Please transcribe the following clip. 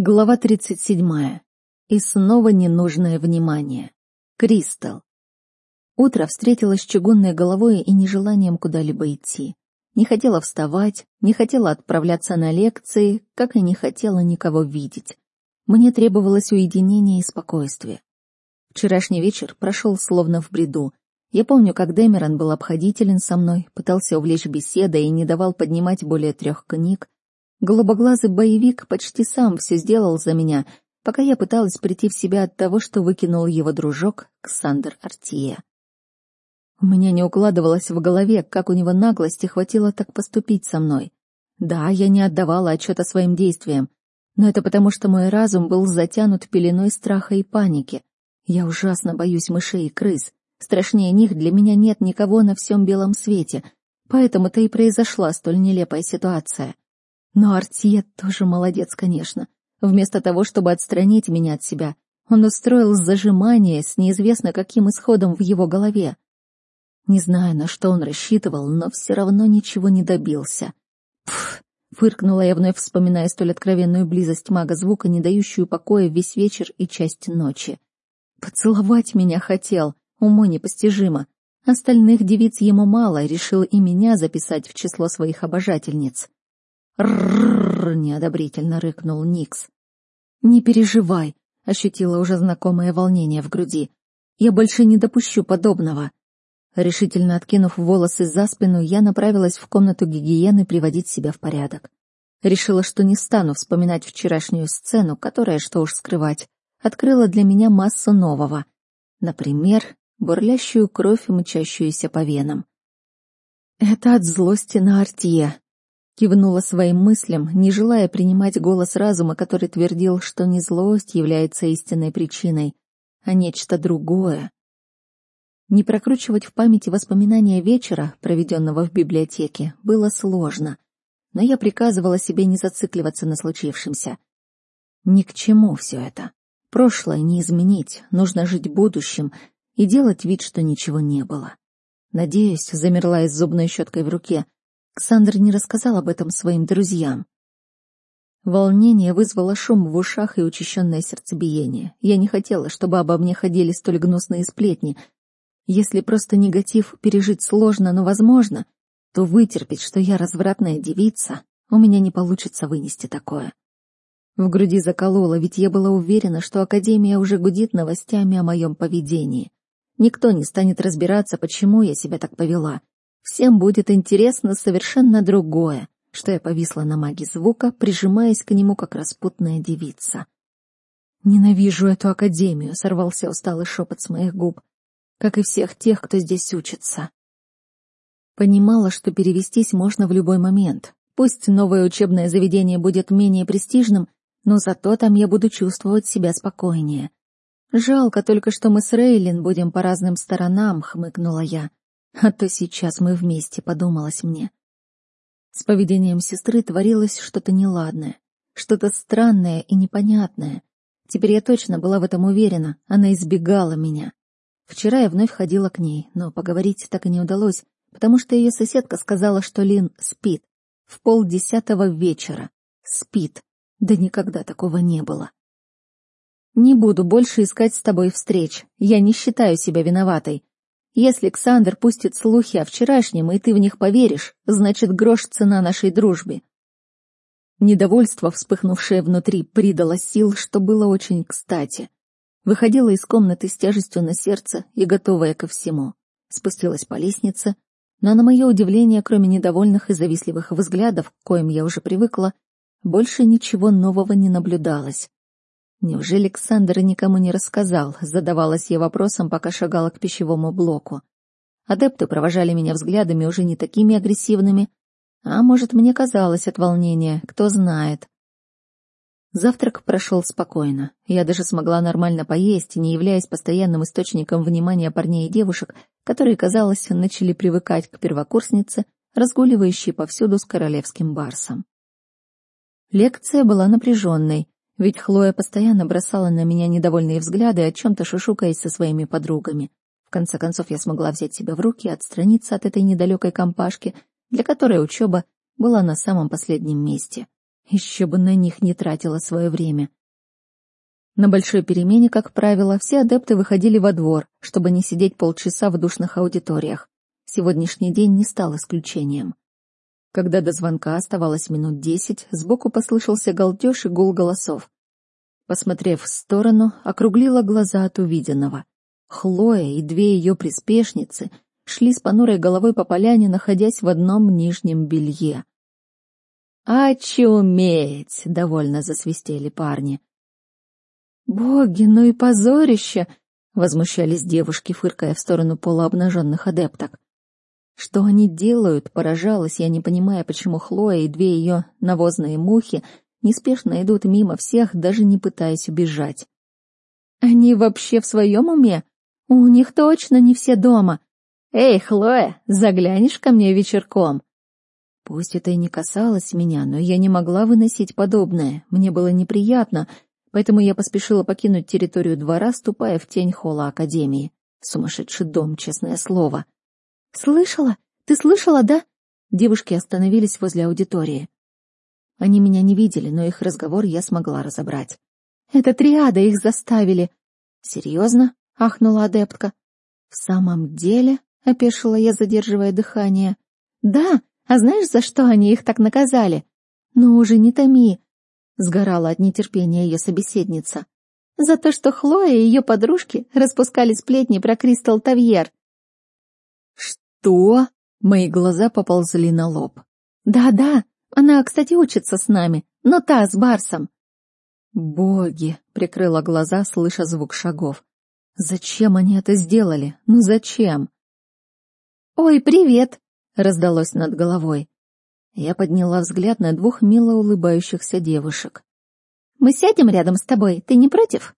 Глава 37. И снова ненужное внимание. Кристал. Утро встретило с чугунной головой и нежеланием куда-либо идти. Не хотела вставать, не хотела отправляться на лекции, как и не хотела никого видеть. Мне требовалось уединение и спокойствие. Вчерашний вечер прошел словно в бреду. Я помню, как Дэмерон был обходителен со мной, пытался увлечь беседой и не давал поднимать более трех книг, Голубоглазый боевик почти сам все сделал за меня, пока я пыталась прийти в себя от того, что выкинул его дружок Ксандр Артия. У меня не укладывалось в голове, как у него наглости хватило так поступить со мной. Да, я не отдавала отчета своим действиям, но это потому, что мой разум был затянут пеленой страха и паники. Я ужасно боюсь мышей и крыс. Страшнее них для меня нет никого на всем белом свете, поэтому-то и произошла столь нелепая ситуация. Но Артье тоже молодец, конечно. Вместо того, чтобы отстранить меня от себя, он устроил зажимание с неизвестно каким исходом в его голове. Не знаю, на что он рассчитывал, но все равно ничего не добился. Пф, фыркнула я вновь, вспоминая столь откровенную близость мага звука, не дающую покоя весь вечер и часть ночи. Поцеловать меня хотел, уму непостижимо. Остальных девиц ему мало, решил и меня записать в число своих обожательниц. «Ррррр!» — неодобрительно рыкнул Никс. «Не переживай», — ощутила уже знакомое волнение в груди. «Я больше не допущу подобного». Решительно откинув волосы за спину, я направилась в комнату гигиены приводить себя в порядок. Решила, что не стану вспоминать вчерашнюю сцену, которая, что уж скрывать, открыла для меня массу нового. Например, бурлящую кровь, мчащуюся по венам. Это от злости на Артье, Кивнула своим мыслям, не желая принимать голос разума, который твердил, что не злость является истинной причиной, а нечто другое. Не прокручивать в памяти воспоминания вечера, проведенного в библиотеке, было сложно, но я приказывала себе не зацикливаться на случившемся. Ни к чему все это. Прошлое не изменить, нужно жить будущим и делать вид, что ничего не было. Надеюсь, замерла с зубной щеткой в руке — Ксандр не рассказал об этом своим друзьям. Волнение вызвало шум в ушах и учащенное сердцебиение. Я не хотела, чтобы обо мне ходили столь гнусные сплетни. Если просто негатив пережить сложно, но возможно, то вытерпеть, что я развратная девица, у меня не получится вынести такое. В груди закололо, ведь я была уверена, что Академия уже гудит новостями о моем поведении. Никто не станет разбираться, почему я себя так повела. Всем будет интересно совершенно другое, что я повисла на маге звука, прижимаясь к нему, как распутная девица. «Ненавижу эту академию», — сорвался усталый шепот с моих губ, как и всех тех, кто здесь учится. Понимала, что перевестись можно в любой момент. Пусть новое учебное заведение будет менее престижным, но зато там я буду чувствовать себя спокойнее. Жалко только, что мы с Рейлин будем по разным сторонам, хмыкнула я. А то сейчас мы вместе, подумалось мне. С поведением сестры творилось что-то неладное, что-то странное и непонятное. Теперь я точно была в этом уверена, она избегала меня. Вчера я вновь ходила к ней, но поговорить так и не удалось, потому что ее соседка сказала, что Лин спит. В полдесятого вечера. Спит. Да никогда такого не было. «Не буду больше искать с тобой встреч. Я не считаю себя виноватой. Если Александр пустит слухи о вчерашнем, и ты в них поверишь, значит, грош цена нашей дружбе. Недовольство, вспыхнувшее внутри, придало сил, что было очень кстати. Выходила из комнаты с тяжестью на сердце и готовая ко всему. Спустилась по лестнице, но на мое удивление, кроме недовольных и завистливых взглядов, к коим я уже привыкла, больше ничего нового не наблюдалось. Неужели Александр никому не рассказал? Задавалась я вопросом, пока шагала к пищевому блоку. Адепты провожали меня взглядами уже не такими агрессивными, а может, мне казалось от волнения, кто знает. Завтрак прошел спокойно. Я даже смогла нормально поесть, не являясь постоянным источником внимания парней и девушек, которые, казалось, начали привыкать к первокурснице, разгуливающей повсюду с королевским барсом. Лекция была напряженной, ведь Хлоя постоянно бросала на меня недовольные взгляды, о чем-то шушукаясь со своими подругами. В конце концов, я смогла взять себя в руки и отстраниться от этой недалекой компашки, для которой учеба была на самом последнем месте. Еще бы на них не тратила свое время. На большой перемене, как правило, все адепты выходили во двор, чтобы не сидеть полчаса в душных аудиториях. Сегодняшний день не стал исключением. Когда до звонка оставалось минут десять, сбоку послышался галдеж и гул голосов. Посмотрев в сторону, округлила глаза от увиденного. Хлоя и две ее приспешницы шли с понурой головой по поляне, находясь в одном нижнем белье. «Очуметь!» — довольно засвистели парни. «Боги, ну и позорище!» — возмущались девушки, фыркая в сторону полуобнаженных адепток. Что они делают, поражалась я, не понимая, почему Хлоя и две ее навозные мухи неспешно идут мимо всех, даже не пытаясь убежать. «Они вообще в своем уме? У них точно не все дома. Эй, Хлоя, заглянешь ко мне вечерком?» Пусть это и не касалось меня, но я не могла выносить подобное. Мне было неприятно — поэтому я поспешила покинуть территорию двора, ступая в тень холла Академии. Сумасшедший дом, честное слово. «Слышала? Ты слышала, да?» Девушки остановились возле аудитории. Они меня не видели, но их разговор я смогла разобрать. «Это триада их заставили!» «Серьезно?» — ахнула адептка. «В самом деле?» — опешила я, задерживая дыхание. «Да, а знаешь, за что они их так наказали?» «Ну уже не томи, Сгорала от нетерпения ее собеседница. За то, что Хлоя и ее подружки распускали сплетни про Кристал Тавьер. «Что?» — мои глаза поползли на лоб. «Да-да, она, кстати, учится с нами, но та с Барсом». «Боги!» — прикрыла глаза, слыша звук шагов. «Зачем они это сделали? Ну зачем?» «Ой, привет!» — раздалось над головой. Я подняла взгляд на двух мило улыбающихся девушек. «Мы сядем рядом с тобой, ты не против?»